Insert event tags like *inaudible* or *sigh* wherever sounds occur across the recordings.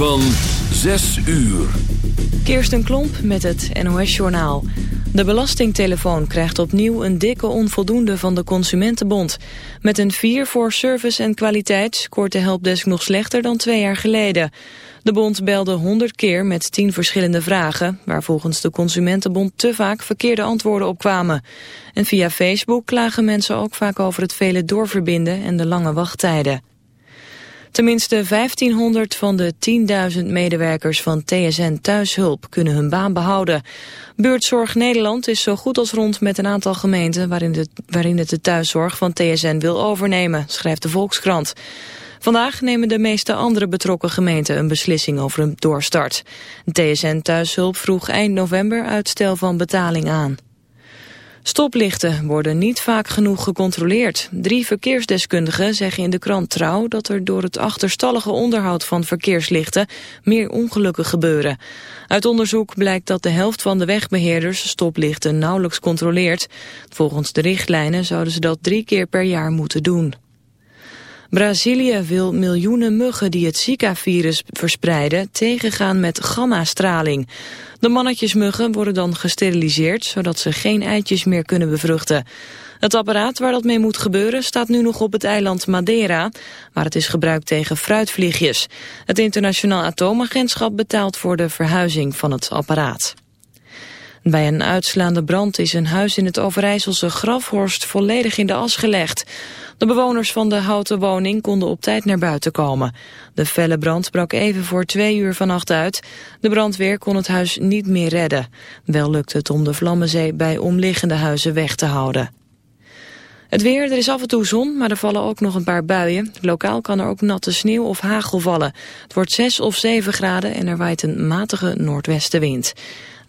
van 6 uur. Kirsten Klomp met het NOS-journaal. De belastingtelefoon krijgt opnieuw een dikke onvoldoende van de Consumentenbond. Met een 4 voor service en kwaliteit scoort de helpdesk nog slechter dan twee jaar geleden. De bond belde 100 keer met 10 verschillende vragen... waar volgens de Consumentenbond te vaak verkeerde antwoorden op kwamen. En via Facebook klagen mensen ook vaak over het vele doorverbinden en de lange wachttijden. Tenminste 1500 van de 10.000 medewerkers van TSN Thuishulp kunnen hun baan behouden. Buurtzorg Nederland is zo goed als rond met een aantal gemeenten waarin, de, waarin het de thuiszorg van TSN wil overnemen, schrijft de Volkskrant. Vandaag nemen de meeste andere betrokken gemeenten een beslissing over een doorstart. TSN Thuishulp vroeg eind november uitstel van betaling aan. Stoplichten worden niet vaak genoeg gecontroleerd. Drie verkeersdeskundigen zeggen in de krant Trouw dat er door het achterstallige onderhoud van verkeerslichten meer ongelukken gebeuren. Uit onderzoek blijkt dat de helft van de wegbeheerders stoplichten nauwelijks controleert. Volgens de richtlijnen zouden ze dat drie keer per jaar moeten doen. Brazilië wil miljoenen muggen die het Zika-virus verspreiden tegengaan met gamma-straling. De mannetjesmuggen worden dan gesteriliseerd, zodat ze geen eitjes meer kunnen bevruchten. Het apparaat waar dat mee moet gebeuren staat nu nog op het eiland Madeira, maar het is gebruikt tegen fruitvliegjes. Het internationaal atoomagentschap betaalt voor de verhuizing van het apparaat. Bij een uitslaande brand is een huis in het Overijsselse Grafhorst volledig in de as gelegd. De bewoners van de houten woning konden op tijd naar buiten komen. De felle brand brak even voor twee uur vannacht uit. De brandweer kon het huis niet meer redden. Wel lukte het om de vlammenzee bij omliggende huizen weg te houden. Het weer, er is af en toe zon, maar er vallen ook nog een paar buien. Lokaal kan er ook natte sneeuw of hagel vallen. Het wordt 6 of 7 graden en er waait een matige noordwestenwind.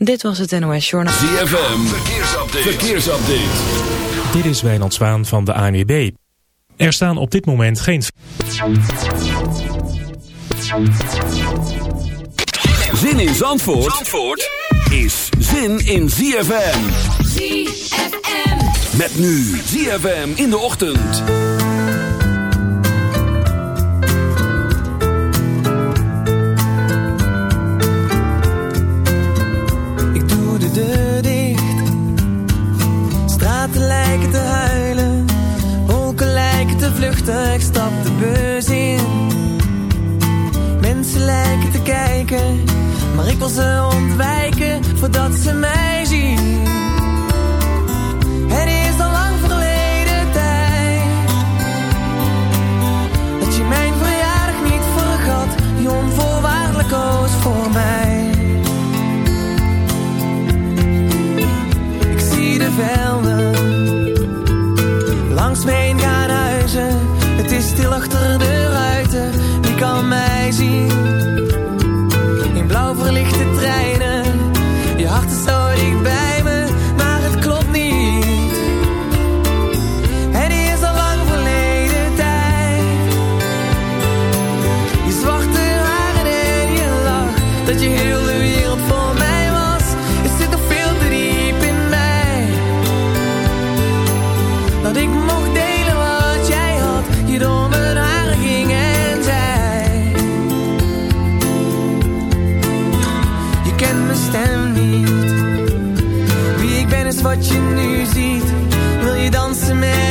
Dit was het NOS Journal. ZFM, verkeersupdate. verkeersupdate. Dit is Wijnand Zwaan van de ANWB. Er staan op dit moment geen... Zin in Zandvoort, Zandvoort is zin in ZFM. ZFM. Met nu ZFM in de ochtend. Ik stap de bus in. Mensen lijken te kijken. Maar ik wil ze ontwijken voordat ze mij zien. Het is al lang verleden tijd. Dat je mijn verjaardag niet vergat. Die onvoorwaardelijk koos voor mij. Ik zie de velden langs me achter de ruiten, wie kan mij zien? Niet. Wie ik ben is wat je nu ziet. Wil je dansen met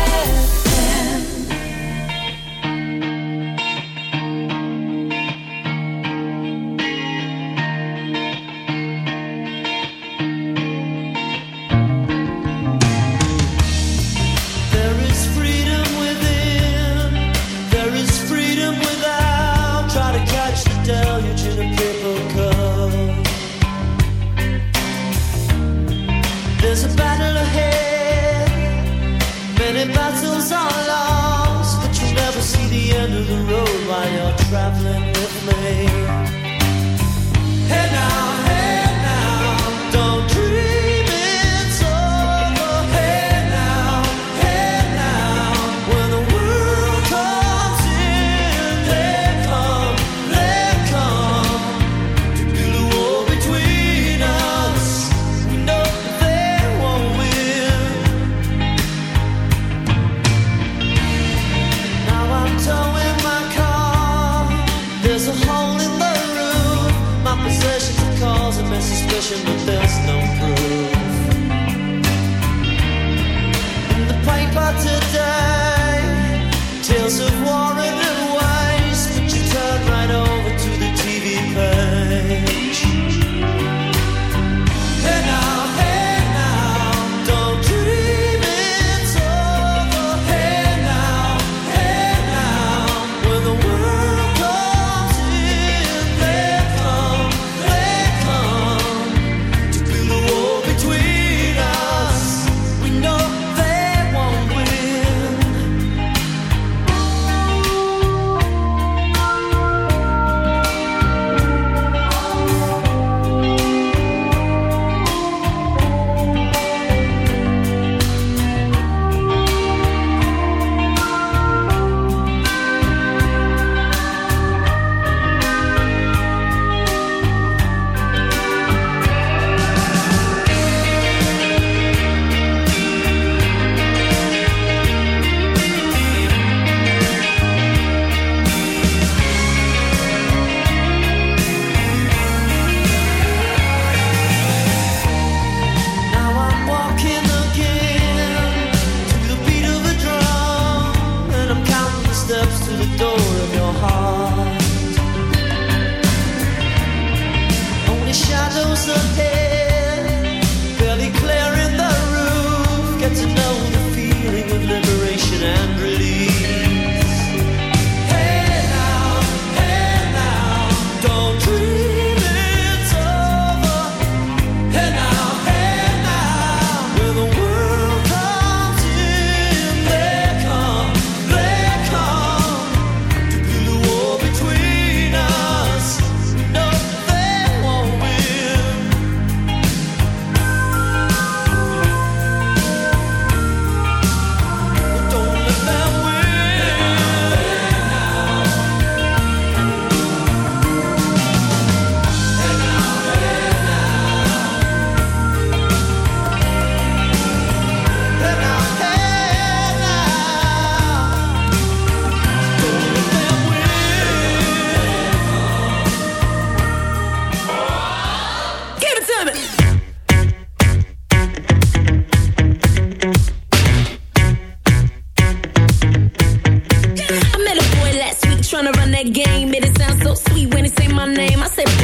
that game. and it sound so sweet when they say my name. I say.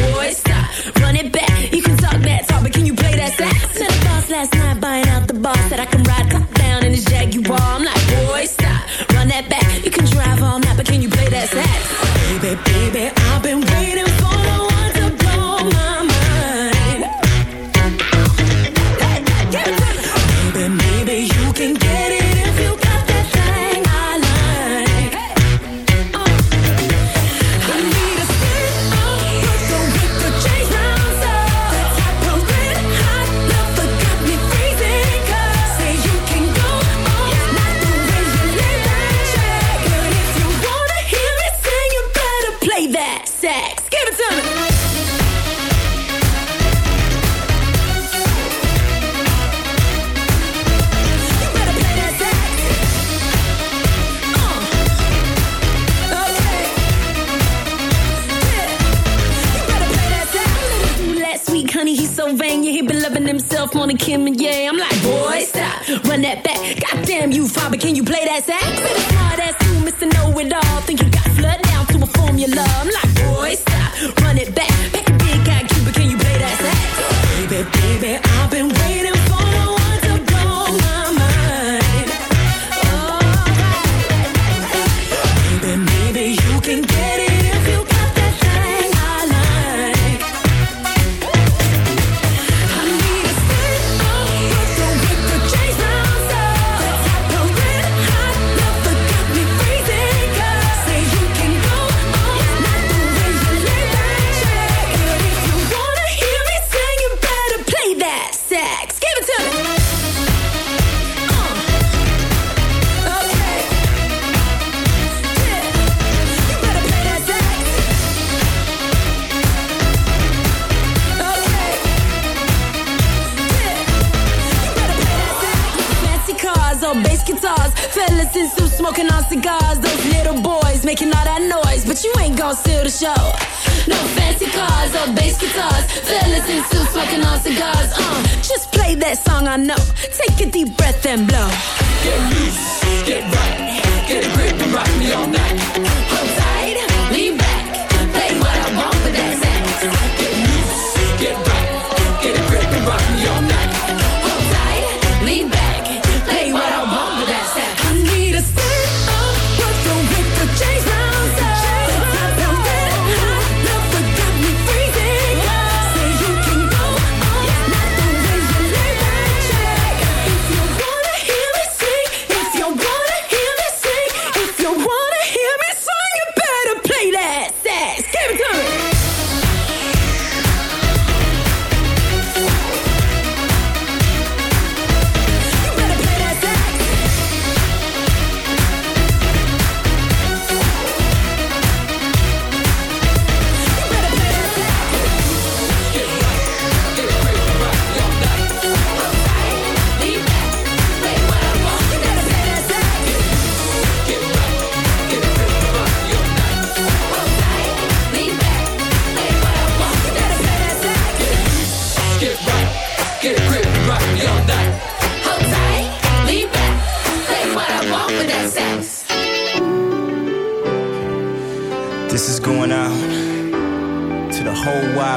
Gonna the show. No fancy cars or bass guitars. Fellas in suits smoking all cigars. Uh, just play that song I know. Take a deep breath and blow.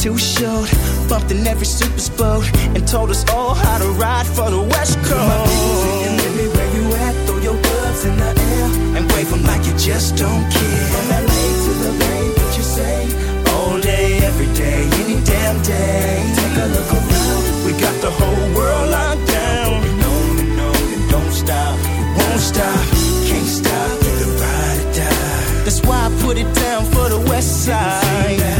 too short. Bumped in every super boat and told us all how to ride for the West Coast. My baby, and let me where you at. Throw your gloves in the air and wave them like you just don't care. From LA to the Bay, what you say? All day, every day, any damn day. Take a look around. We got the whole world locked down. And on and on and don't stop. Won't stop. Can't stop. The ride or die. That's why I put it down for the West Side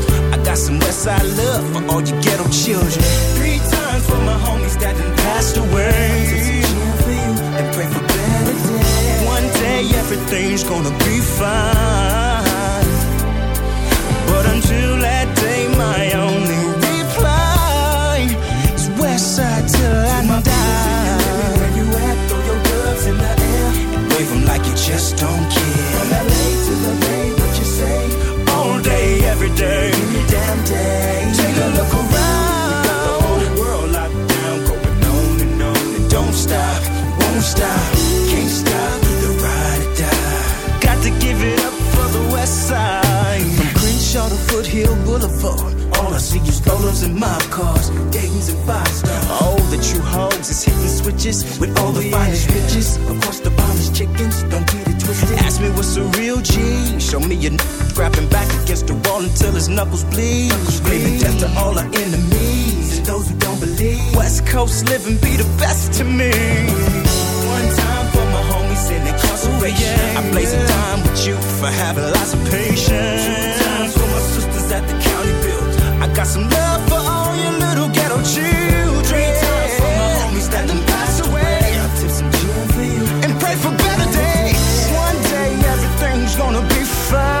Got some Westside love for all you ghetto children. Three times for my homies that done passed away. For you and pray for better days. One day everything's gonna be fine. Boulevard. All I see is rollers and mob cars, Dayton's and five stars. Oh, the true hoes is hitting switches with all the finest riches. Course, the finest chickens, don't get it twisted. Ask me what's a real G. Show me a n- grabbing back against the wall until his knuckles bleed. Screaming death to all our enemies and those who don't believe. West Coast living be the best to me. One time for my homies in incarceration. Oh, I blaze a dime with you for having lots of patience. Two times for my sisters at the county build. I got some love for all your little ghetto children. Three times for my homies that done passed away. I tip some gin for you and pray for better days. One day everything's gonna be fine.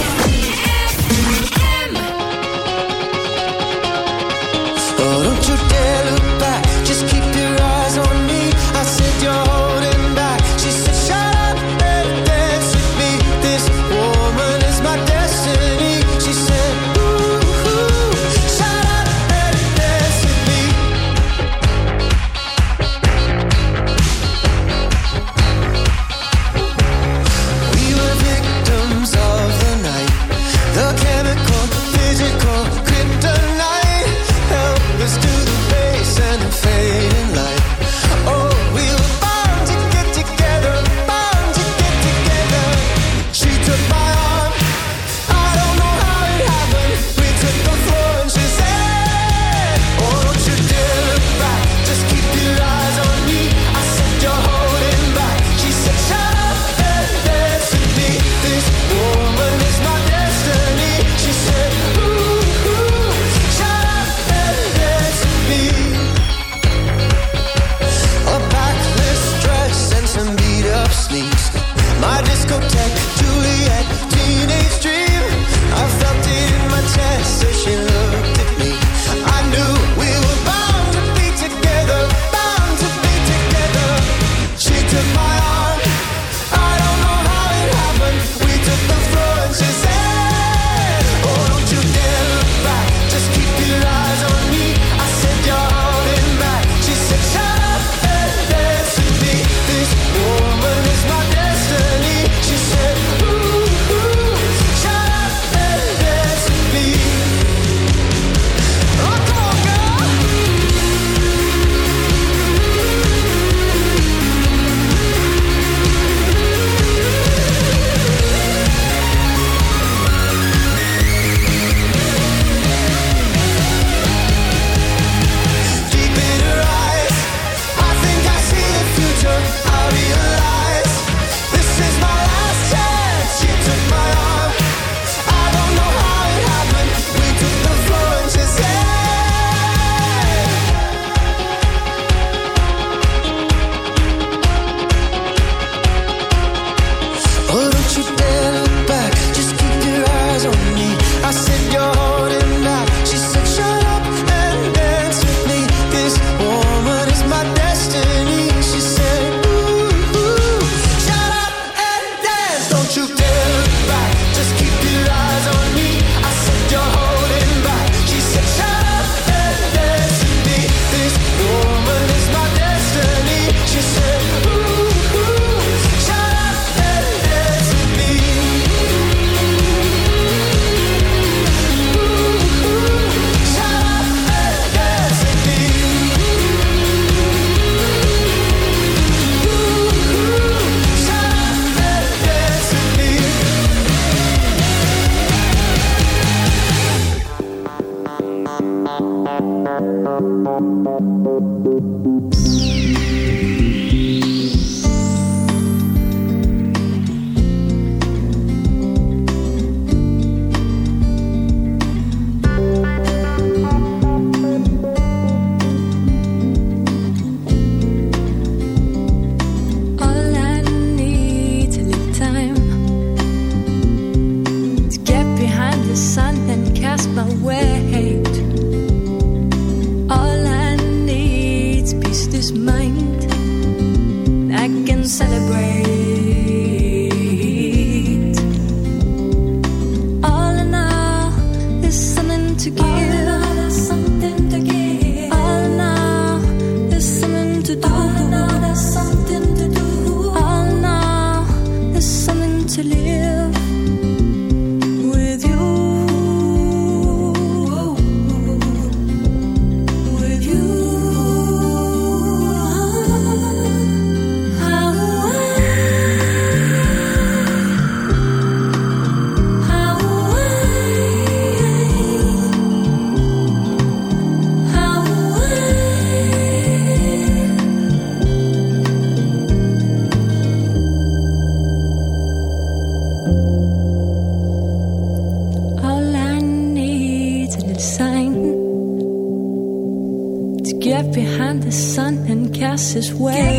Is way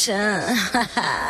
神。哈 *laughs* 哈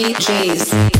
DJs.